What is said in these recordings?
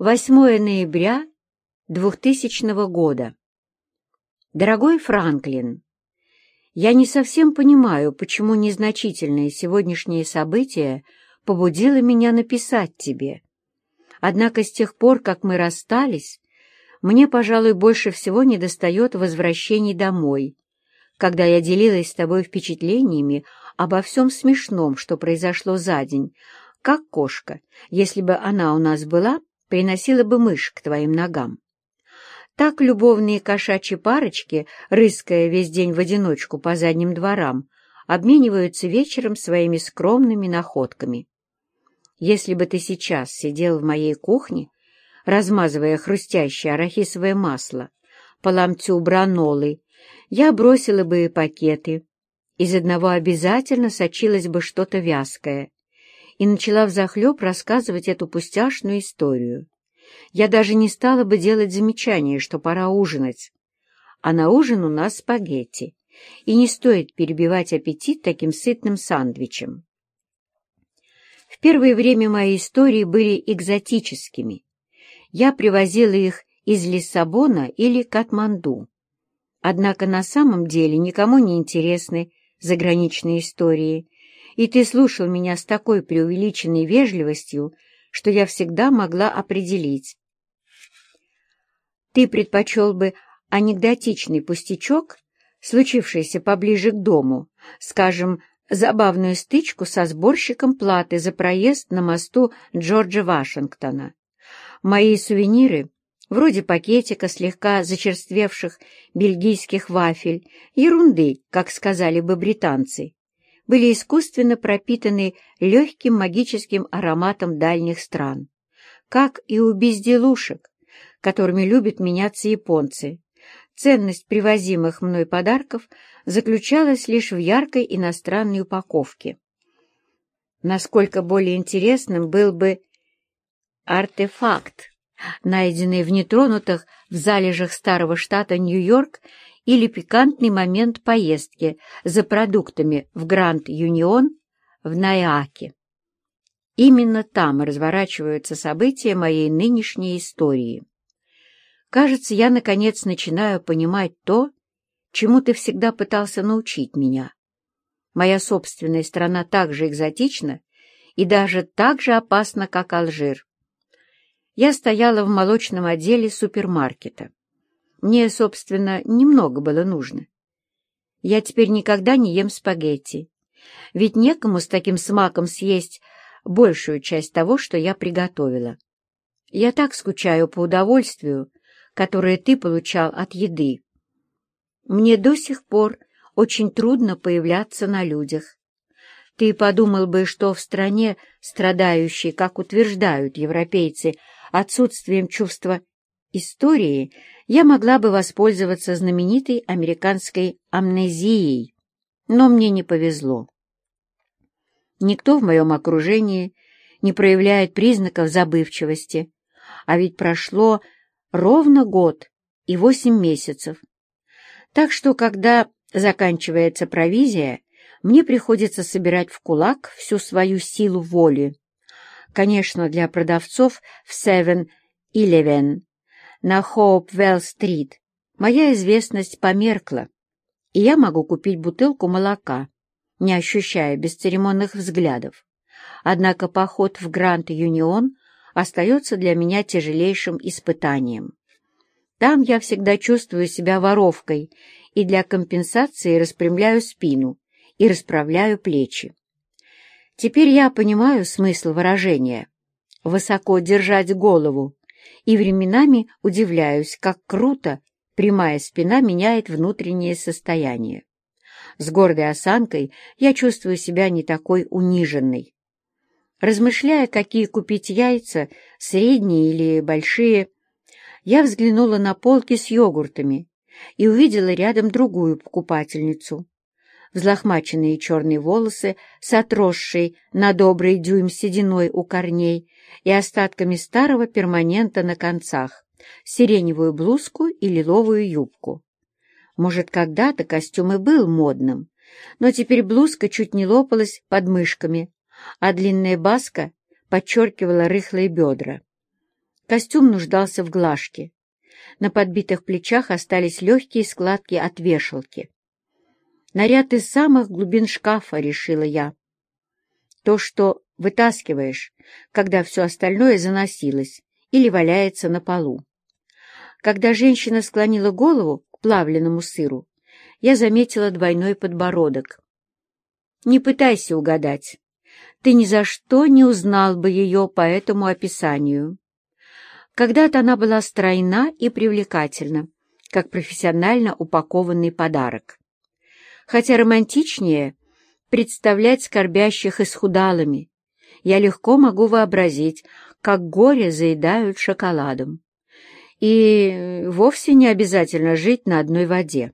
8 ноября 2000 года. Дорогой Франклин, я не совсем понимаю, почему незначительное сегодняшнее событие побудило меня написать тебе. Однако с тех пор, как мы расстались, мне, пожалуй, больше всего недостает возвращений домой, когда я делилась с тобой впечатлениями обо всем смешном, что произошло за день, как кошка, если бы она у нас была, приносила бы мышь к твоим ногам. Так любовные кошачьи парочки, рыская весь день в одиночку по задним дворам, обмениваются вечером своими скромными находками. Если бы ты сейчас сидел в моей кухне, размазывая хрустящее арахисовое масло по ломтю бранолы, я бросила бы пакеты. Из одного обязательно сочилось бы что-то вязкое, и начала взахлеб рассказывать эту пустяшную историю. Я даже не стала бы делать замечание, что пора ужинать. А на ужин у нас спагетти, и не стоит перебивать аппетит таким сытным сандвичем. В первое время мои истории были экзотическими. Я привозила их из Лиссабона или Катманду. Однако на самом деле никому не интересны заграничные истории, и ты слушал меня с такой преувеличенной вежливостью, что я всегда могла определить. Ты предпочел бы анекдотичный пустячок, случившийся поближе к дому, скажем, забавную стычку со сборщиком платы за проезд на мосту Джорджа Вашингтона. Мои сувениры, вроде пакетика слегка зачерствевших бельгийских вафель, ерунды, как сказали бы британцы, были искусственно пропитаны легким магическим ароматом дальних стран, как и у безделушек, которыми любят меняться японцы. Ценность привозимых мной подарков заключалась лишь в яркой иностранной упаковке. Насколько более интересным был бы артефакт, найденный в нетронутых в залежах старого штата Нью-Йорк или пикантный момент поездки за продуктами в Гранд-Юнион в Найаке. Именно там разворачиваются события моей нынешней истории. Кажется, я, наконец, начинаю понимать то, чему ты всегда пытался научить меня. Моя собственная страна так же экзотична и даже так же опасна, как Алжир. Я стояла в молочном отделе супермаркета. Мне, собственно, немного было нужно. Я теперь никогда не ем спагетти, ведь некому с таким смаком съесть большую часть того, что я приготовила. Я так скучаю по удовольствию, которое ты получал от еды. Мне до сих пор очень трудно появляться на людях. Ты подумал бы, что в стране, страдающей, как утверждают европейцы, отсутствием чувства истории, я могла бы воспользоваться знаменитой американской амнезией, но мне не повезло. Никто в моем окружении не проявляет признаков забывчивости, а ведь прошло ровно год и восемь месяцев. Так что, когда заканчивается провизия, мне приходится собирать в кулак всю свою силу воли. Конечно, для продавцов в Seven Eleven на Хоупвелл-стрит, моя известность померкла, и я могу купить бутылку молока, не ощущая бесцеремонных взглядов. Однако поход в Гранд-Юнион остается для меня тяжелейшим испытанием. Там я всегда чувствую себя воровкой и для компенсации распрямляю спину и расправляю плечи. Теперь я понимаю смысл выражения «высоко держать голову», и временами удивляюсь, как круто прямая спина меняет внутреннее состояние. С гордой осанкой я чувствую себя не такой униженной. Размышляя, какие купить яйца, средние или большие, я взглянула на полки с йогуртами и увидела рядом другую покупательницу. Взлохмаченные черные волосы с отросшей на добрый дюйм сединой у корней и остатками старого перманента на концах, сиреневую блузку и лиловую юбку. Может, когда-то костюм и был модным, но теперь блузка чуть не лопалась под мышками, а длинная баска подчеркивала рыхлые бедра. Костюм нуждался в глажке. На подбитых плечах остались легкие складки от вешалки. Наряд из самых глубин шкафа, решила я. То, что вытаскиваешь, когда все остальное заносилось или валяется на полу. Когда женщина склонила голову к плавленному сыру, я заметила двойной подбородок. Не пытайся угадать. Ты ни за что не узнал бы ее по этому описанию. Когда-то она была стройна и привлекательна, как профессионально упакованный подарок. Хотя романтичнее представлять скорбящих исхудалыми, я легко могу вообразить, как горе заедают шоколадом. И вовсе не обязательно жить на одной воде.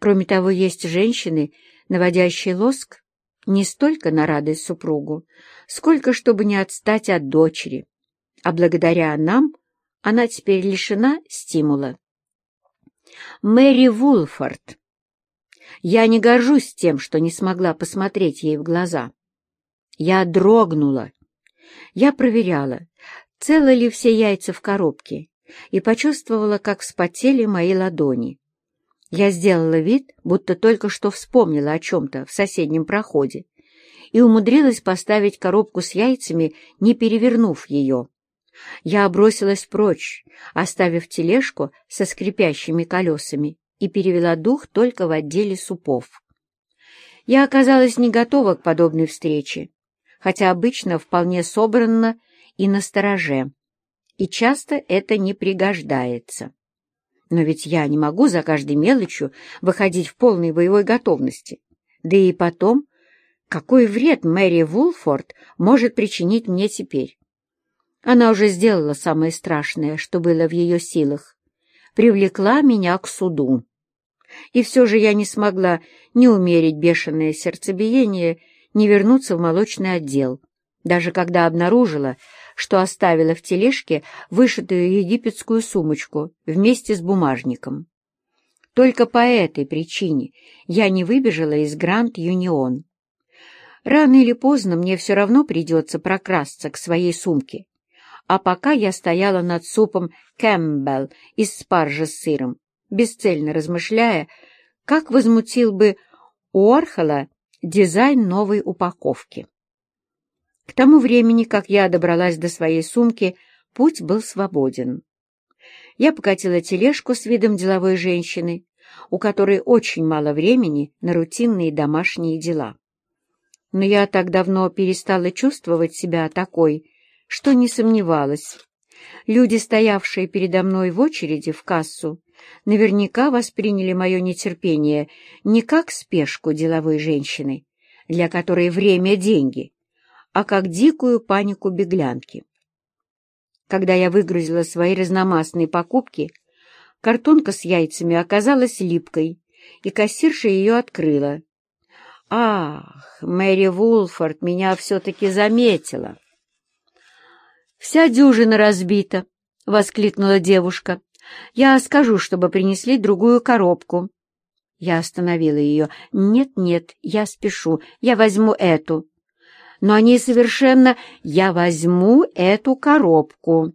Кроме того, есть женщины, наводящие лоск не столько на радость супругу, сколько чтобы не отстать от дочери, а благодаря нам она теперь лишена стимула. Мэри Вулфорд. Я не горжусь тем, что не смогла посмотреть ей в глаза. Я дрогнула. Я проверяла, целы ли все яйца в коробке, и почувствовала, как вспотели мои ладони. Я сделала вид, будто только что вспомнила о чем-то в соседнем проходе и умудрилась поставить коробку с яйцами, не перевернув ее. Я бросилась прочь, оставив тележку со скрипящими колесами, и перевела дух только в отделе супов. Я оказалась не готова к подобной встрече, хотя обычно вполне собранно и настороже, и часто это не пригождается. Но ведь я не могу за каждой мелочью выходить в полной боевой готовности. Да и потом, какой вред Мэри Вулфорд может причинить мне теперь? Она уже сделала самое страшное, что было в ее силах. Привлекла меня к суду. И все же я не смогла ни умерить бешеное сердцебиение, ни вернуться в молочный отдел, даже когда обнаружила, что оставила в тележке вышитую египетскую сумочку вместе с бумажником. Только по этой причине я не выбежала из Гранд Юнион. Рано или поздно мне все равно придется прокрасться к своей сумке, а пока я стояла над супом Кэмпбелл из спаржи с сыром, бесцельно размышляя, как возмутил бы Уорхола дизайн новой упаковки. К тому времени, как я добралась до своей сумки, путь был свободен. Я покатила тележку с видом деловой женщины, у которой очень мало времени на рутинные домашние дела. Но я так давно перестала чувствовать себя такой, что не сомневалась. Люди, стоявшие передо мной в очереди в кассу, наверняка восприняли мое нетерпение не как спешку деловой женщины, для которой время — деньги, а как дикую панику беглянки. Когда я выгрузила свои разномастные покупки, картонка с яйцами оказалась липкой, и кассирша ее открыла. Ах, Мэри Вулфорд меня все-таки заметила. «Вся дюжина разбита!» — воскликнула девушка. «Я скажу, чтобы принесли другую коробку». Я остановила ее. «Нет-нет, я спешу. Я возьму эту». «Но они совершенно... Я возьму эту коробку».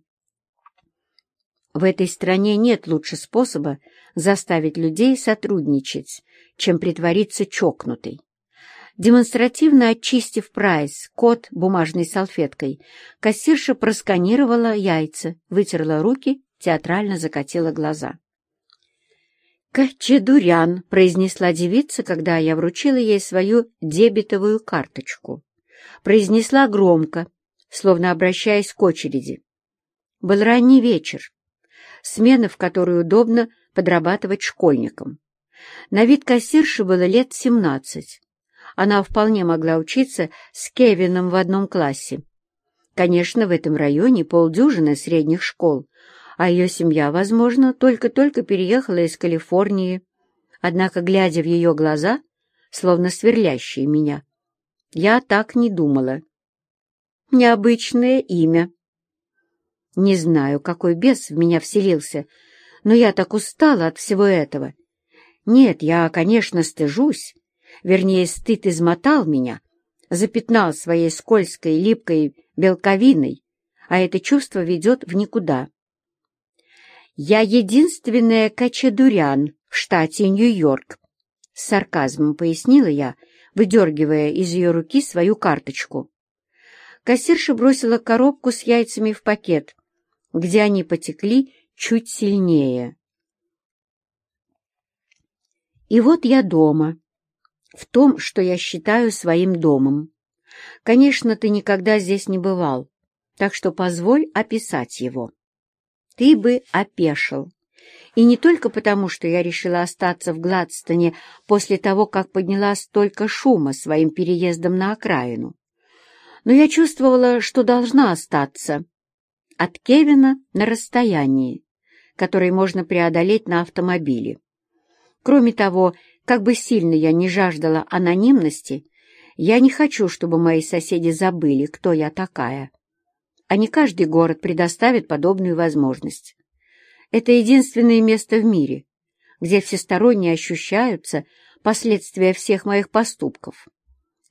В этой стране нет лучше способа заставить людей сотрудничать, чем притвориться чокнутой. Демонстративно очистив прайс, код бумажной салфеткой, кассирша просканировала яйца, вытерла руки, театрально закатила глаза. «Качедурян», — произнесла девица, когда я вручила ей свою дебетовую карточку. Произнесла громко, словно обращаясь к очереди. Был ранний вечер, смена, в которой удобно подрабатывать школьникам. На вид кассирши было лет семнадцать она вполне могла учиться с Кевином в одном классе. Конечно, в этом районе полдюжины средних школ, а ее семья, возможно, только-только переехала из Калифорнии. Однако, глядя в ее глаза, словно сверлящие меня, я так не думала. Необычное имя. Не знаю, какой бес в меня вселился, но я так устала от всего этого. Нет, я, конечно, стыжусь, Вернее, стыд измотал меня, запятнал своей скользкой, липкой белковиной, а это чувство ведет в никуда. «Я единственная качадурян в штате Нью-Йорк», — с сарказмом пояснила я, выдергивая из ее руки свою карточку. Кассирша бросила коробку с яйцами в пакет, где они потекли чуть сильнее. И вот я дома, в том, что я считаю своим домом. Конечно, ты никогда здесь не бывал, так что позволь описать его. Ты бы опешил. И не только потому, что я решила остаться в Гладстоне после того, как подняла столько шума своим переездом на окраину, но я чувствовала, что должна остаться от Кевина на расстоянии, которое можно преодолеть на автомобиле. Кроме того, как бы сильно я не жаждала анонимности, я не хочу, чтобы мои соседи забыли, кто я такая. А не каждый город предоставит подобную возможность. Это единственное место в мире, где всесторонне ощущаются последствия всех моих поступков.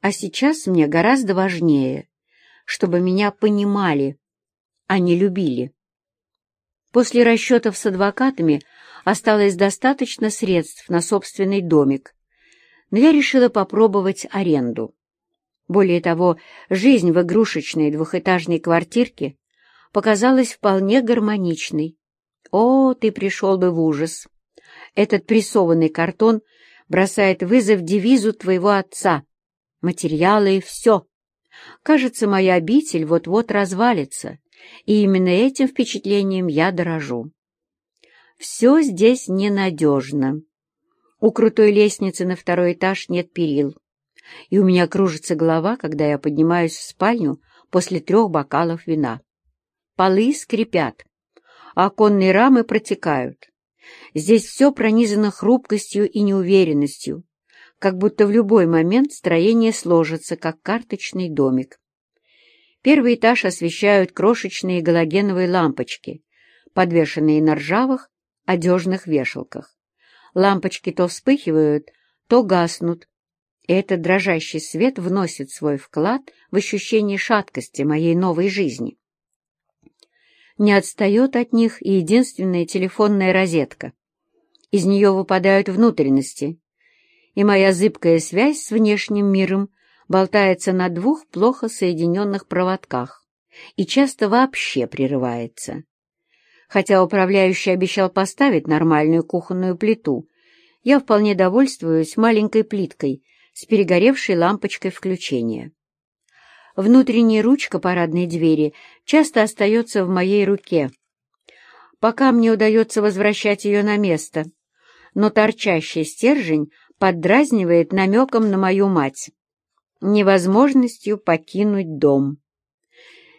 А сейчас мне гораздо важнее, чтобы меня понимали, а не любили. После расчетов с адвокатами осталось достаточно средств на собственный домик, но я решила попробовать аренду. Более того, жизнь в игрушечной двухэтажной квартирке показалась вполне гармоничной. О, ты пришел бы в ужас! Этот прессованный картон бросает вызов девизу твоего отца. Материалы все. Кажется, моя обитель вот-вот развалится, и именно этим впечатлением я дорожу. Все здесь ненадежно. У крутой лестницы на второй этаж нет перил и у меня кружится голова, когда я поднимаюсь в спальню после трех бокалов вина. Полы скрипят, а оконные рамы протекают. Здесь все пронизано хрупкостью и неуверенностью, как будто в любой момент строение сложится, как карточный домик. Первый этаж освещают крошечные галогеновые лампочки, подвешенные на ржавых, одежных вешалках. Лампочки то вспыхивают, то гаснут, этот дрожащий свет вносит свой вклад в ощущение шаткости моей новой жизни. Не отстает от них и единственная телефонная розетка. Из нее выпадают внутренности, и моя зыбкая связь с внешним миром болтается на двух плохо соединенных проводках и часто вообще прерывается. Хотя управляющий обещал поставить нормальную кухонную плиту, я вполне довольствуюсь маленькой плиткой — с перегоревшей лампочкой включения. Внутренняя ручка парадной двери часто остается в моей руке, пока мне удается возвращать ее на место, но торчащий стержень поддразнивает намеком на мою мать, невозможностью покинуть дом.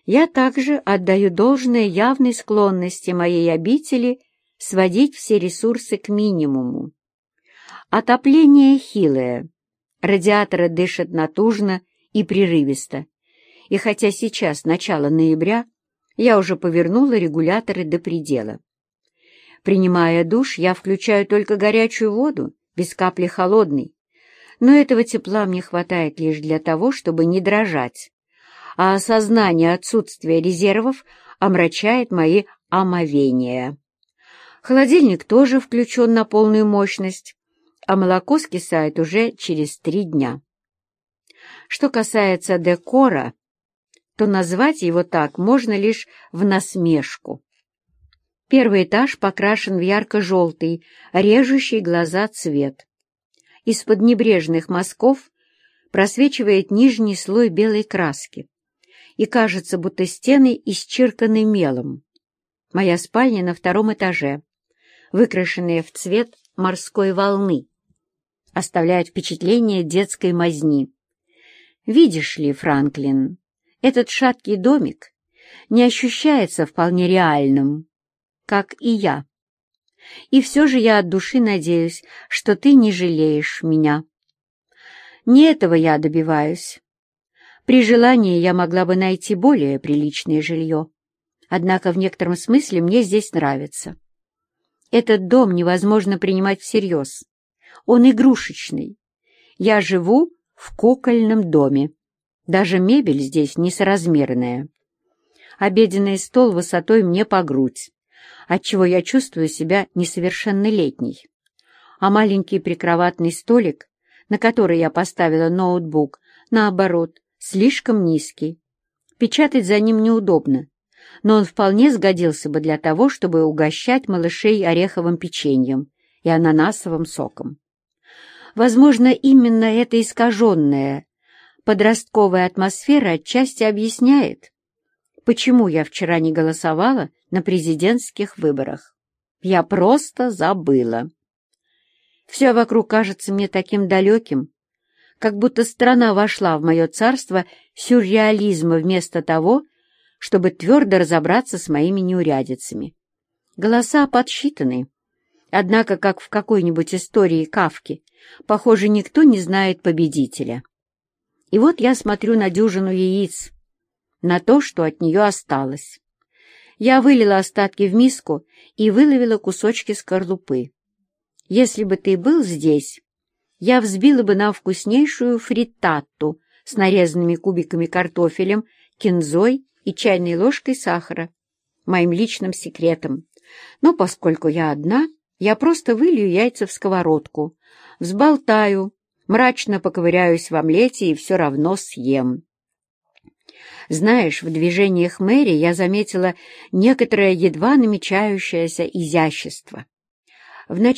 Я также отдаю должное явной склонности моей обители сводить все ресурсы к минимуму. Отопление хилое, Радиаторы дышат натужно и прерывисто. И хотя сейчас начало ноября, я уже повернула регуляторы до предела. Принимая душ, я включаю только горячую воду, без капли холодной. Но этого тепла мне хватает лишь для того, чтобы не дрожать. А осознание отсутствия резервов омрачает мои омовения. Холодильник тоже включен на полную мощность, а молоко скисает уже через три дня. Что касается декора, то назвать его так можно лишь в насмешку. Первый этаж покрашен в ярко-желтый, режущий глаза цвет. Из-под небрежных мазков просвечивает нижний слой белой краски, и кажется, будто стены исчерканы мелом. Моя спальня на втором этаже, выкрашенная в цвет морской волны оставляют впечатление детской мазни. Видишь ли, Франклин, этот шаткий домик не ощущается вполне реальным, как и я. И все же я от души надеюсь, что ты не жалеешь меня. Не этого я добиваюсь. При желании я могла бы найти более приличное жилье. Однако в некотором смысле мне здесь нравится. Этот дом невозможно принимать всерьез. Он игрушечный. Я живу в кукольном доме. Даже мебель здесь несоразмерная. обеденный стол высотой мне по грудь, отчего я чувствую себя несовершеннолетней. А маленький прикроватный столик, на который я поставила ноутбук, наоборот, слишком низкий. Печатать за ним неудобно, но он вполне сгодился бы для того, чтобы угощать малышей ореховым печеньем и ананасовым соком. Возможно, именно эта искаженная подростковая атмосфера отчасти объясняет, почему я вчера не голосовала на президентских выборах. Я просто забыла. Все вокруг кажется мне таким далеким, как будто страна вошла в мое царство сюрреализма вместо того, чтобы твердо разобраться с моими неурядицами. Голоса подсчитаны. Однако, как в какой-нибудь истории Кавки, похоже, никто не знает победителя. И вот я смотрю на дюжину яиц, на то, что от нее осталось. Я вылила остатки в миску и выловила кусочки скорлупы. Если бы ты был здесь, я взбила бы на вкуснейшую фриттатту с нарезанными кубиками картофелем, кинзой и чайной ложкой сахара, моим личным секретом. Но поскольку я одна, я просто вылью яйца в сковородку, взболтаю, мрачно поковыряюсь в омлете и все равно съем. Знаешь, в движениях Мэри я заметила некоторое едва намечающееся изящество.